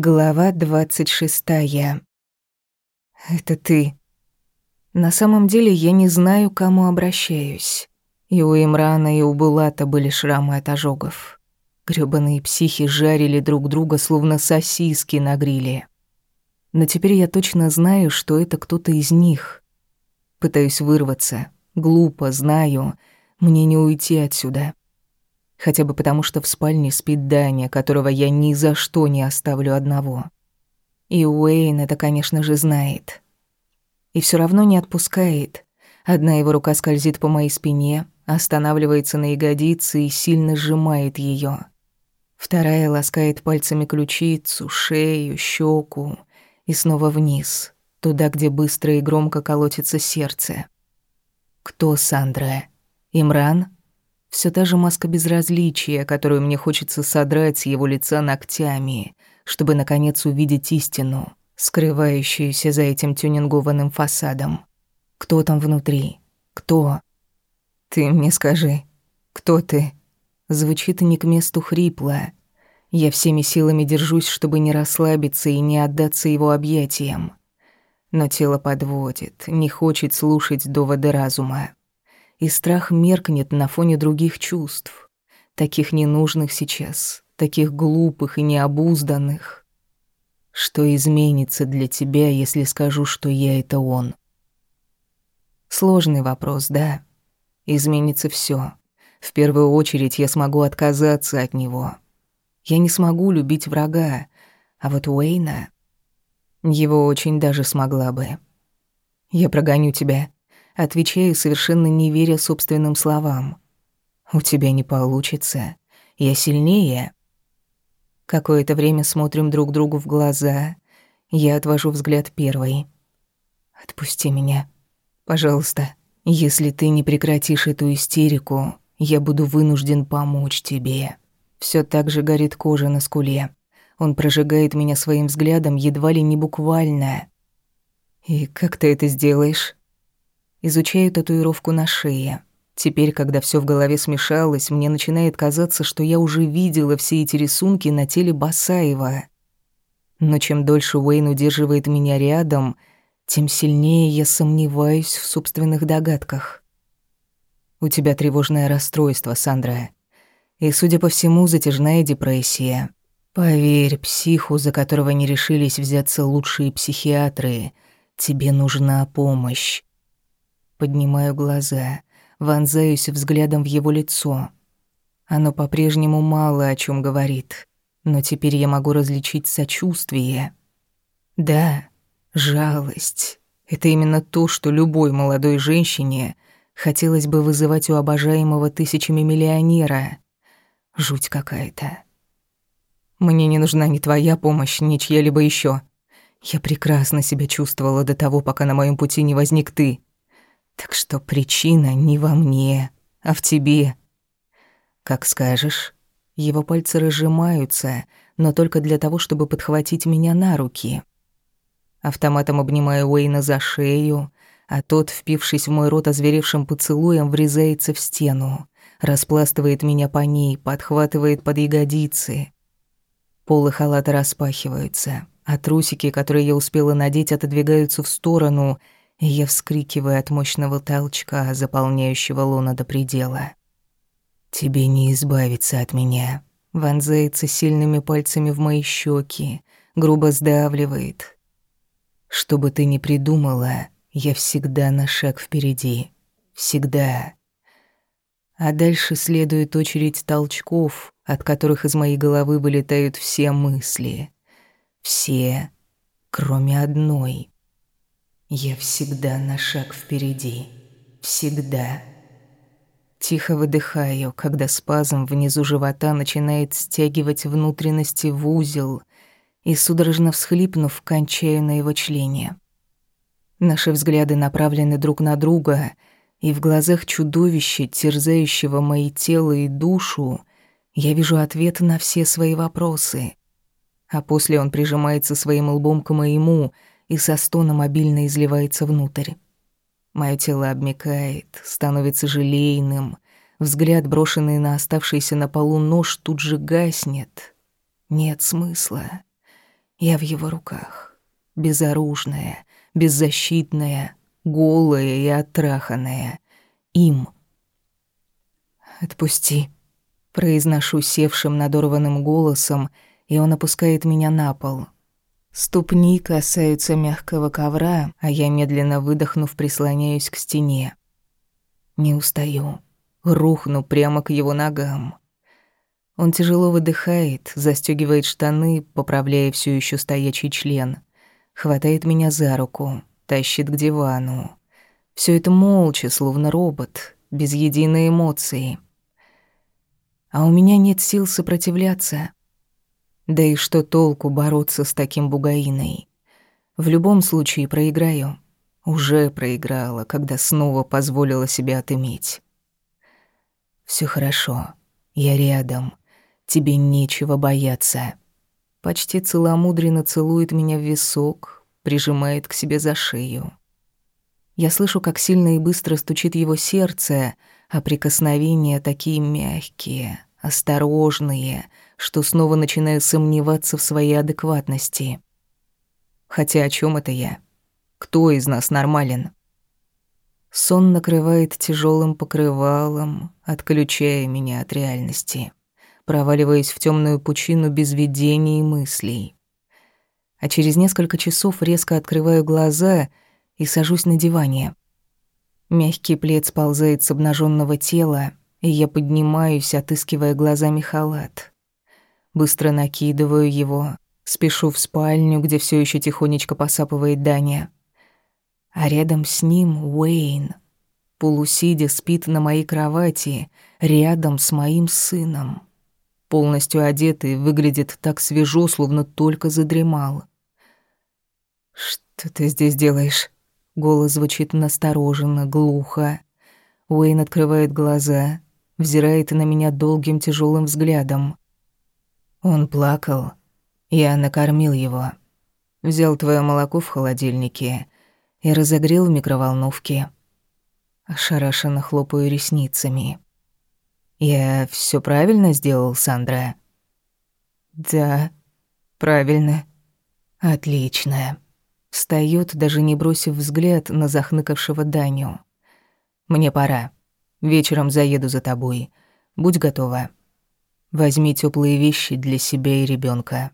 Глава двадцать шестая. Это ты. На самом деле я не знаю, к кому обращаюсь. И у Имрана, и у Булата были шрамы от ожогов. Грёбаные психи жарили друг друга, словно сосиски на гриле. Но теперь я точно знаю, что это кто-то из них. Пытаюсь вырваться. Глупо, знаю. Мне не уйти отсюда. Хотя бы потому, что в спальне спит Даня, которого я ни за что не оставлю одного. И Уэйн это, конечно же, знает. И все равно не отпускает. Одна его рука скользит по моей спине, останавливается на ягодице и сильно сжимает ее. Вторая ласкает пальцами ключицу, шею, щеку и снова вниз, туда, где быстро и громко колотится сердце. Кто Сандра? Имран? Все та же маска безразличия, которую мне хочется содрать с его лица ногтями, чтобы, наконец, увидеть истину, скрывающуюся за этим тюнингованным фасадом. Кто там внутри? Кто? Ты мне скажи, кто ты? Звучит не к месту хрипло. Я всеми силами держусь, чтобы не расслабиться и не отдаться его объятиям. Но тело подводит, не хочет слушать доводы разума и страх меркнет на фоне других чувств, таких ненужных сейчас, таких глупых и необузданных. Что изменится для тебя, если скажу, что я — это он? Сложный вопрос, да. Изменится все. В первую очередь я смогу отказаться от него. Я не смогу любить врага, а вот Уэйна... Его очень даже смогла бы. Я прогоню тебя. Отвечаю, совершенно не веря собственным словам. «У тебя не получится. Я сильнее». Какое-то время смотрим друг другу в глаза. Я отвожу взгляд первой. «Отпусти меня. Пожалуйста. Если ты не прекратишь эту истерику, я буду вынужден помочь тебе». Все так же горит кожа на скуле. Он прожигает меня своим взглядом едва ли не буквально. «И как ты это сделаешь?» Изучаю татуировку на шее. Теперь, когда все в голове смешалось, мне начинает казаться, что я уже видела все эти рисунки на теле Басаева. Но чем дольше Уэйн удерживает меня рядом, тем сильнее я сомневаюсь в собственных догадках. У тебя тревожное расстройство, Сандра. И, судя по всему, затяжная депрессия. Поверь, психу, за которого не решились взяться лучшие психиатры, тебе нужна помощь. Поднимаю глаза, вонзаюсь взглядом в его лицо. Оно по-прежнему мало о чем говорит, но теперь я могу различить сочувствие. Да, жалость. Это именно то, что любой молодой женщине хотелось бы вызывать у обожаемого тысячами миллионера. Жуть какая-то. Мне не нужна ни твоя помощь, ни чья-либо еще. Я прекрасно себя чувствовала до того, пока на моем пути не возник ты. Так что причина не во мне, а в тебе. Как скажешь. Его пальцы разжимаются, но только для того, чтобы подхватить меня на руки. Автоматом обнимаю Уэйна за шею, а тот, впившись в мой рот озверевшим поцелуем, врезается в стену, распластывает меня по ней, подхватывает под ягодицы. Полы халата распахиваются, а трусики, которые я успела надеть, отодвигаются в сторону — я вскрикиваю от мощного толчка, заполняющего луна до предела. «Тебе не избавиться от меня», — вонзается сильными пальцами в мои щеки, грубо сдавливает. «Что бы ты ни придумала, я всегда на шаг впереди. Всегда». А дальше следует очередь толчков, от которых из моей головы вылетают все мысли. Все, кроме одной — я всегда на шаг впереди. Всегда. Тихо выдыхаю, когда спазм внизу живота начинает стягивать внутренности в узел, и, судорожно всхлипнув, кончаю на его члене. Наши взгляды направлены друг на друга, и в глазах чудовища, терзающего мои тело и душу, я вижу ответ на все свои вопросы. А после он прижимается своим лбом к моему — и со стоном обильно изливается внутрь. Моё тело обмякает, становится желейным, взгляд, брошенный на оставшийся на полу нож, тут же гаснет. Нет смысла. Я в его руках, безоружная, беззащитная, голая и оттраханная. Им. «Отпусти», — произношу севшим надорванным голосом, и он опускает меня на пол. Ступни касаются мягкого ковра, а я, медленно выдохнув, прислоняюсь к стене. Не устаю. Рухну прямо к его ногам. Он тяжело выдыхает, застегивает штаны, поправляя все еще стоячий член. Хватает меня за руку, тащит к дивану. Все это молча, словно робот, без единой эмоции. А у меня нет сил сопротивляться. Да и что толку бороться с таким бугаиной? В любом случае проиграю. Уже проиграла, когда снова позволила себе отыметь. Все хорошо. Я рядом. Тебе нечего бояться. Почти целомудренно целует меня в висок, прижимает к себе за шею. Я слышу, как сильно и быстро стучит его сердце, а прикосновения такие мягкие, осторожные, что снова начинаю сомневаться в своей адекватности. Хотя о чем это я? Кто из нас нормален? Сон накрывает тяжелым покрывалом, отключая меня от реальности, проваливаясь в темную пучину без видений и мыслей. А через несколько часов резко открываю глаза и сажусь на диване. Мягкий плед сползает с обнаженного тела, и я поднимаюсь, отыскивая глазами халат. Быстро накидываю его, спешу в спальню, где все еще тихонечко посапывает Даня. А рядом с ним Уэйн. Полусидя спит на моей кровати, рядом с моим сыном. Полностью одетый, выглядит так свежо, словно только задремал. «Что ты здесь делаешь?» Голос звучит настороженно, глухо. Уэйн открывает глаза, взирает на меня долгим тяжелым взглядом. Он плакал. Я накормил его. Взял твое молоко в холодильнике и разогрел в микроволновке. Ошарашенно хлопаю ресницами. «Я все правильно сделал, Сандра?» «Да, правильно. Отлично». Встаёт, даже не бросив взгляд на захныкавшего Даню. «Мне пора. Вечером заеду за тобой. Будь готова». Возьми теплые вещи для себя и ребенка.